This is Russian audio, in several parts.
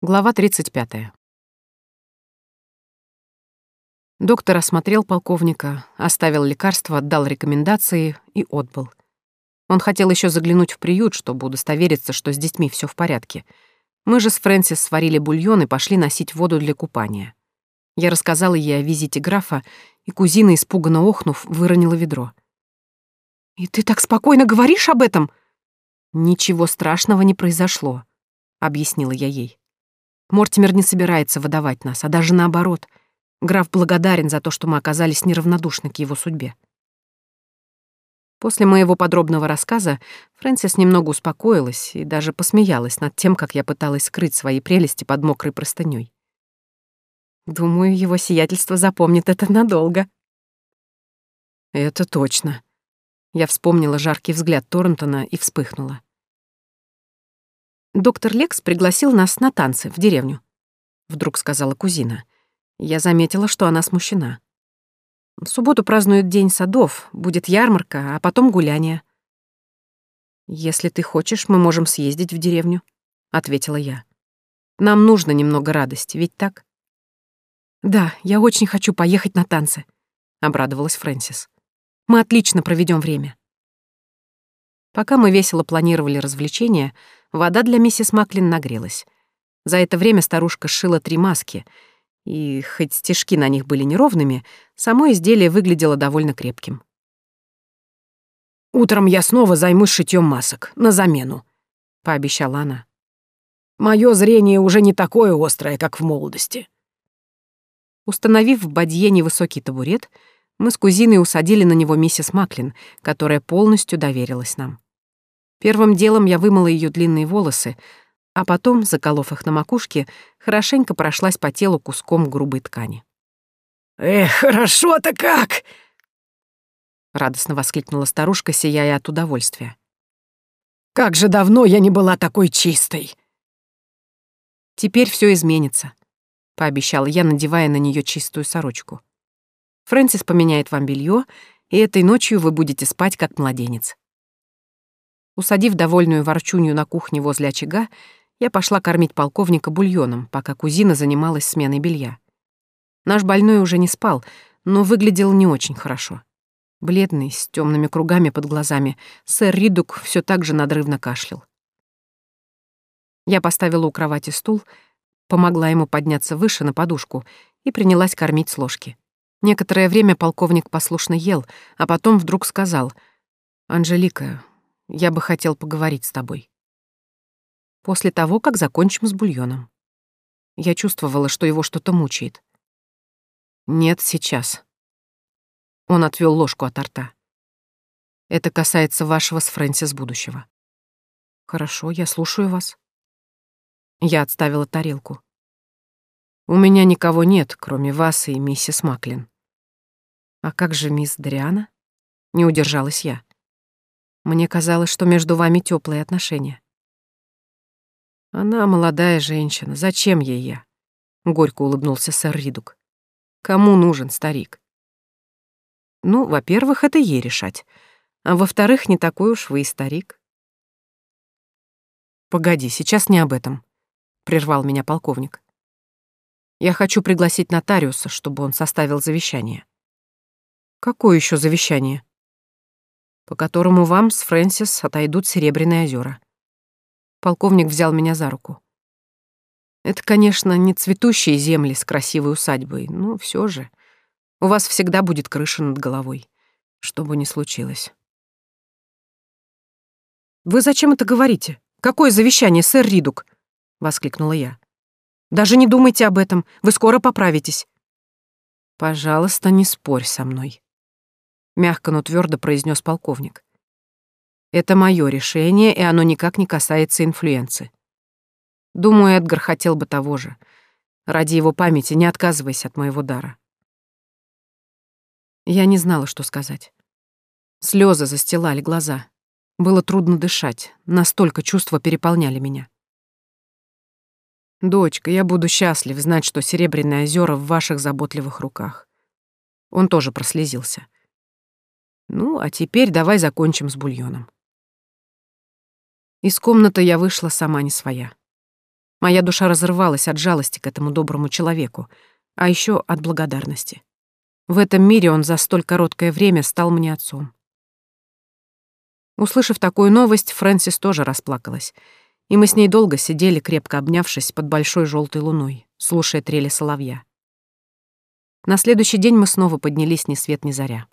Глава 35. Доктор осмотрел полковника, оставил лекарства, отдал рекомендации и отбыл. Он хотел еще заглянуть в приют, чтобы удостовериться, что с детьми все в порядке. Мы же с Фрэнсис сварили бульон и пошли носить воду для купания. Я рассказала ей о визите графа, и кузина, испуганно охнув, выронила ведро. «И ты так спокойно говоришь об этом?» «Ничего страшного не произошло», — объяснила я ей. Мортимер не собирается выдавать нас, а даже наоборот. Граф благодарен за то, что мы оказались неравнодушны к его судьбе. После моего подробного рассказа Фрэнсис немного успокоилась и даже посмеялась над тем, как я пыталась скрыть свои прелести под мокрой простынёй. Думаю, его сиятельство запомнит это надолго. Это точно. Я вспомнила жаркий взгляд Торнтона и вспыхнула. Доктор Лекс пригласил нас на танцы в деревню, вдруг сказала кузина. Я заметила, что она смущена. В субботу празднуют День садов, будет ярмарка, а потом гуляние. Если ты хочешь, мы можем съездить в деревню, ответила я. Нам нужно немного радости, ведь так? Да, я очень хочу поехать на танцы, обрадовалась Фрэнсис. Мы отлично проведем время. Пока мы весело планировали развлечения, вода для миссис Маклин нагрелась. За это время старушка сшила три маски, и хоть стежки на них были неровными, само изделие выглядело довольно крепким. «Утром я снова займусь шитьем масок, на замену», — пообещала она. «Моё зрение уже не такое острое, как в молодости». Установив в бадье невысокий табурет, мы с кузиной усадили на него миссис Маклин, которая полностью доверилась нам. Первым делом я вымыла ее длинные волосы, а потом, заколов их на макушке, хорошенько прошлась по телу куском грубой ткани. «Эх, хорошо-то как!» — радостно воскликнула старушка, сияя от удовольствия. «Как же давно я не была такой чистой!» «Теперь все изменится», — пообещала я, надевая на нее чистую сорочку. Фрэнсис поменяет вам белье, и этой ночью вы будете спать как младенец. Усадив довольную ворчунью на кухне возле очага, я пошла кормить полковника бульоном, пока кузина занималась сменой белья. Наш больной уже не спал, но выглядел не очень хорошо. Бледный, с темными кругами под глазами, сэр Ридук все так же надрывно кашлял. Я поставила у кровати стул, помогла ему подняться выше на подушку и принялась кормить с ложки. Некоторое время полковник послушно ел, а потом вдруг сказал, «Анжелика, я бы хотел поговорить с тобой». После того, как закончим с бульоном. Я чувствовала, что его что-то мучает. «Нет, сейчас». Он отвел ложку от рта. «Это касается вашего с Фрэнсис будущего». «Хорошо, я слушаю вас». Я отставила тарелку. У меня никого нет, кроме вас и миссис Маклин. А как же мисс Дриана? Не удержалась я. Мне казалось, что между вами теплые отношения. Она молодая женщина, зачем ей я? Горько улыбнулся сэр Ридук. Кому нужен старик? Ну, во-первых, это ей решать. А во-вторых, не такой уж вы и старик. Погоди, сейчас не об этом, прервал меня полковник. Я хочу пригласить нотариуса, чтобы он составил завещание. Какое еще завещание? По которому вам с Фрэнсис отойдут Серебряные озера. Полковник взял меня за руку. Это, конечно, не цветущие земли с красивой усадьбой, но все же. У вас всегда будет крыша над головой, что бы ни случилось. «Вы зачем это говорите? Какое завещание, сэр Ридук?» — воскликнула я. Даже не думайте об этом, вы скоро поправитесь. Пожалуйста, не спорь со мной, мягко, но твердо произнес полковник. Это мое решение, и оно никак не касается инфлюенции. Думаю, Эдгар хотел бы того же. Ради его памяти не отказывайся от моего дара. Я не знала, что сказать. Слезы застилали глаза. Было трудно дышать, настолько чувства переполняли меня. «Дочка, я буду счастлив знать, что Серебряные озера в ваших заботливых руках». Он тоже прослезился. «Ну, а теперь давай закончим с бульоном». Из комнаты я вышла сама не своя. Моя душа разрывалась от жалости к этому доброму человеку, а еще от благодарности. В этом мире он за столь короткое время стал мне отцом. Услышав такую новость, Фрэнсис тоже расплакалась, и мы с ней долго сидели, крепко обнявшись под большой желтой луной, слушая трели соловья. На следующий день мы снова поднялись ни свет ни заря.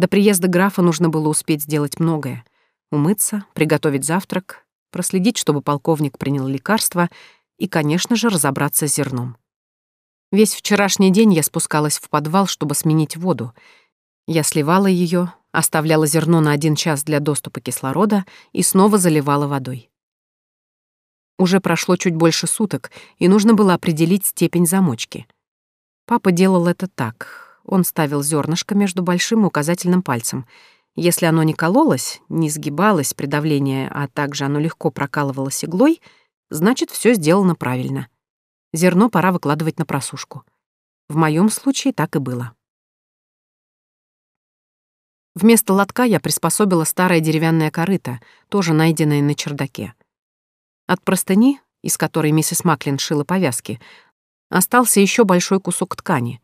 До приезда графа нужно было успеть сделать многое. Умыться, приготовить завтрак, проследить, чтобы полковник принял лекарство и, конечно же, разобраться с зерном. Весь вчерашний день я спускалась в подвал, чтобы сменить воду. Я сливала ее, оставляла зерно на один час для доступа кислорода и снова заливала водой. Уже прошло чуть больше суток, и нужно было определить степень замочки. Папа делал это так. Он ставил зернышко между большим и указательным пальцем. Если оно не кололось, не сгибалось при давлении, а также оно легко прокалывалось иглой, значит, все сделано правильно. Зерно пора выкладывать на просушку. В моем случае так и было. Вместо лотка я приспособила старое деревянное корыто, тоже найденное на чердаке. От простыни, из которой миссис Маклин шила повязки, остался еще большой кусок ткани.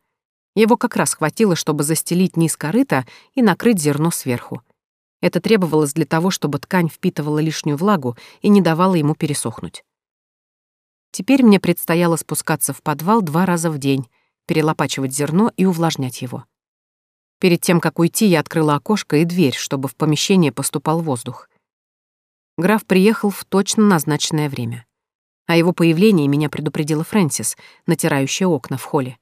Его как раз хватило, чтобы застелить низ корыта и накрыть зерно сверху. Это требовалось для того, чтобы ткань впитывала лишнюю влагу и не давала ему пересохнуть. Теперь мне предстояло спускаться в подвал два раза в день, перелопачивать зерно и увлажнять его. Перед тем, как уйти, я открыла окошко и дверь, чтобы в помещение поступал воздух. Граф приехал в точно назначенное время. О его появлении меня предупредила Фрэнсис, натирающая окна в холле.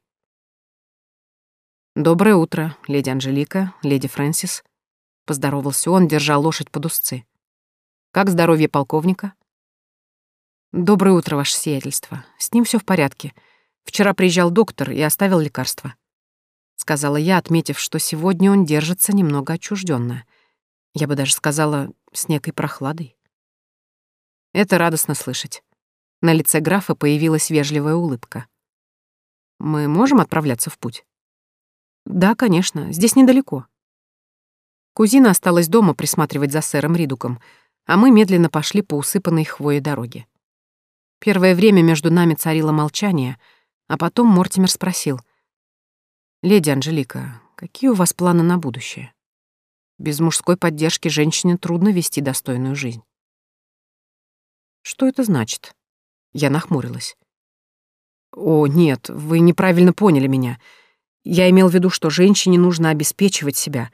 «Доброе утро, леди Анжелика, леди Фрэнсис», — поздоровался он, держа лошадь под узцы. «Как здоровье полковника?» «Доброе утро, ваше сиятельство. С ним все в порядке. Вчера приезжал доктор и оставил лекарство», — сказала я, отметив, что сегодня он держится немного отчужденно. Я бы даже сказала, с некой прохладой. Это радостно слышать. На лице графа появилась вежливая улыбка. «Мы можем отправляться в путь?» «Да, конечно, здесь недалеко». Кузина осталась дома присматривать за сэром Ридуком, а мы медленно пошли по усыпанной хвоей дороге. Первое время между нами царило молчание, а потом Мортимер спросил. «Леди Анжелика, какие у вас планы на будущее? Без мужской поддержки женщине трудно вести достойную жизнь». Что это значит? Я нахмурилась. О, нет, вы неправильно поняли меня. Я имел в виду, что женщине нужно обеспечивать себя,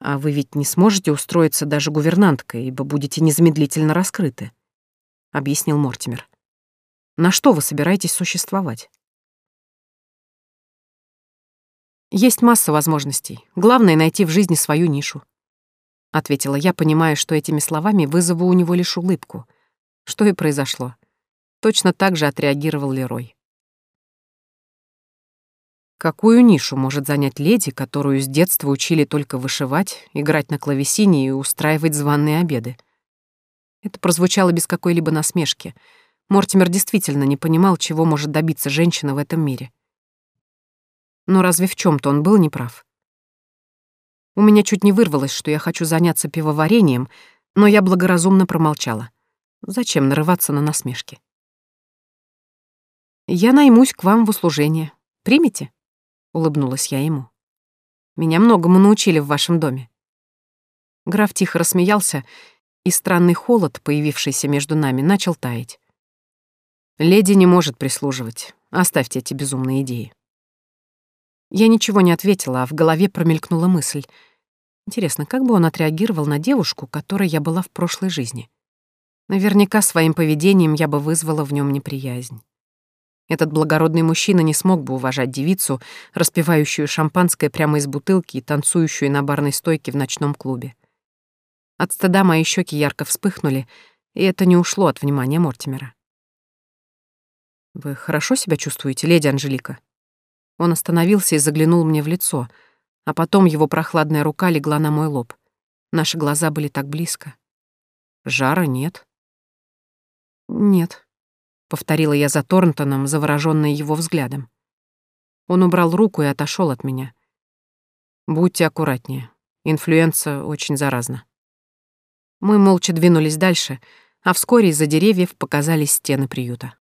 а вы ведь не сможете устроиться даже гувернанткой, ибо будете незамедлительно раскрыты, — объяснил Мортимер. На что вы собираетесь существовать? Есть масса возможностей. Главное — найти в жизни свою нишу. Ответила я, понимая, что этими словами вызову у него лишь улыбку — что и произошло. Точно так же отреагировал Лерой. Какую нишу может занять леди, которую с детства учили только вышивать, играть на клавесине и устраивать званые обеды? Это прозвучало без какой-либо насмешки. Мортимер действительно не понимал, чего может добиться женщина в этом мире. Но разве в чем то он был неправ? У меня чуть не вырвалось, что я хочу заняться пивоварением, но я благоразумно промолчала. Зачем нарываться на насмешки? «Я наймусь к вам в услужение. Примите?» — улыбнулась я ему. «Меня многому научили в вашем доме». Граф тихо рассмеялся, и странный холод, появившийся между нами, начал таять. «Леди не может прислуживать. Оставьте эти безумные идеи». Я ничего не ответила, а в голове промелькнула мысль. Интересно, как бы он отреагировал на девушку, которой я была в прошлой жизни? Наверняка своим поведением я бы вызвала в нем неприязнь. Этот благородный мужчина не смог бы уважать девицу, распивающую шампанское прямо из бутылки и танцующую на барной стойке в ночном клубе. От стыда мои щеки ярко вспыхнули, и это не ушло от внимания Мортимера. «Вы хорошо себя чувствуете, леди Анжелика?» Он остановился и заглянул мне в лицо, а потом его прохладная рука легла на мой лоб. Наши глаза были так близко. Жара нет. «Нет», — повторила я за Торнтоном, заворожённая его взглядом. Он убрал руку и отошел от меня. «Будьте аккуратнее. Инфлюенса очень заразна». Мы молча двинулись дальше, а вскоре из-за деревьев показались стены приюта.